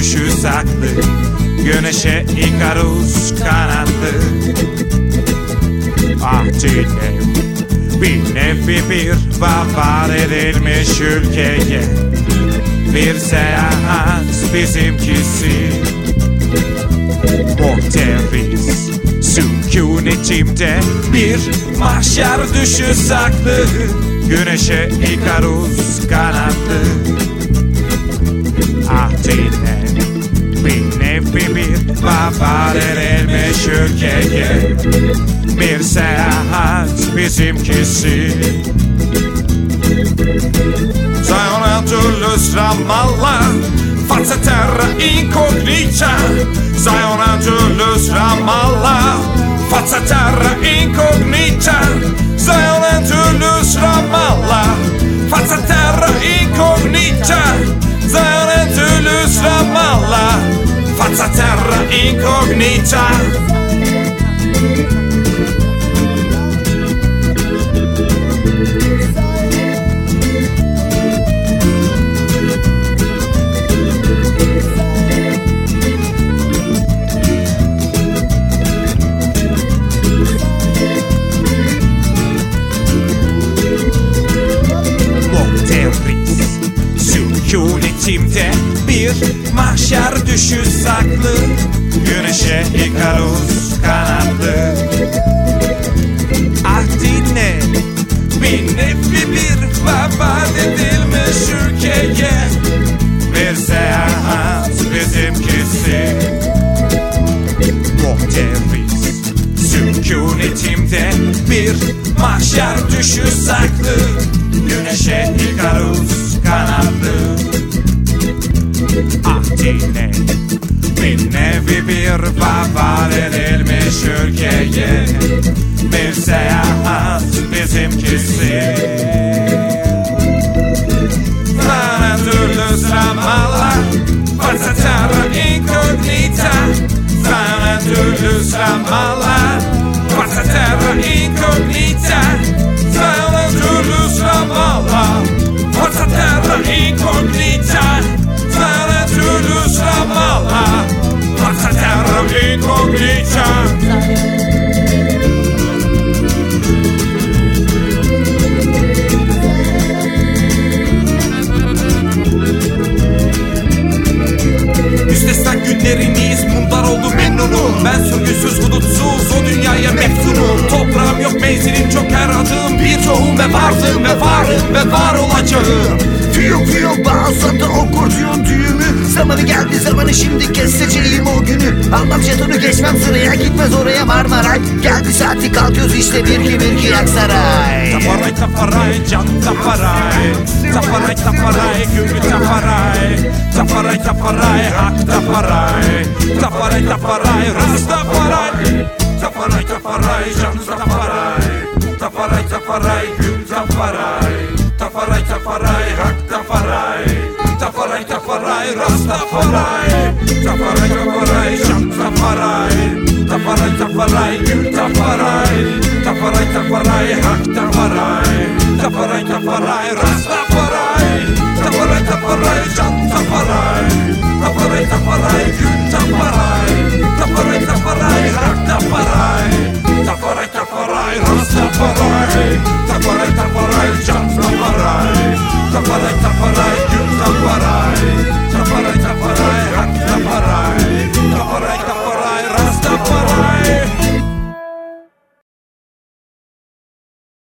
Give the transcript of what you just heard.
düşü saklı. Güneşe Ikarus kanatlı. Ah dinle bir nevi bir vefat edilmiş ülkeye. Bir seyahat bizimkisi. Muhteriz Sükunetimde bir mahşer düşü saklı. Güneşe Ikarus kanatlı Ah dinle bir nevi bir vefat edilmiş ülkeye Bir seyahat bizimkisi Sayona Julius Ramallah Forza terra incognita Sayona Julius Ramallah Forza terra incognita Ramallah Forza terra incognita bir mahşer düşü saklı. Güneşe Ikarus kanatlı. Ah dinle Bir nevi bir vefat edilmiş ülkeye. Bir seyahat bizimkisi. Muhteriz Sükunetimde bir mahşer düşü saklı. Güneşe Ikarus kanatlı Nevi bir vefat edilmiş ülkeye Bir seyahat bizimkisi menzilim çok her adım Bir tohum ve varlığım ve varım ve var olacağım. Fiyok fiyok bağırsakta okurtuyon düğümü Zamanı geldi zamanı şimdi keseceğim o günü. Almam jetonu geçmem sıraya gitmez oraya Marmaray. Geldi saati kalkıyoruz işte bir ki bir ki Aksaray. Taparay taparay can taparay. Taparay taparay gümrü taparay. Taparay taparay hak taparay. Taparay taparay rast taparay Zafaraj, zafaraj, żan zafaraj Zafaraj, zafaraj, gül zafaraj Zafaraj, zafaraj, hak zafaraj Zafaraj, zafaraj, rastafaraj Zafaraj, zafaraj, żan zafaraj Zafaraj, zafaraj, gül zafaraj Zafaraj, zafaraj, hak zafaraj Zafaraj, zafaraj, rastafaraj Zafaraj, zafaraj, żan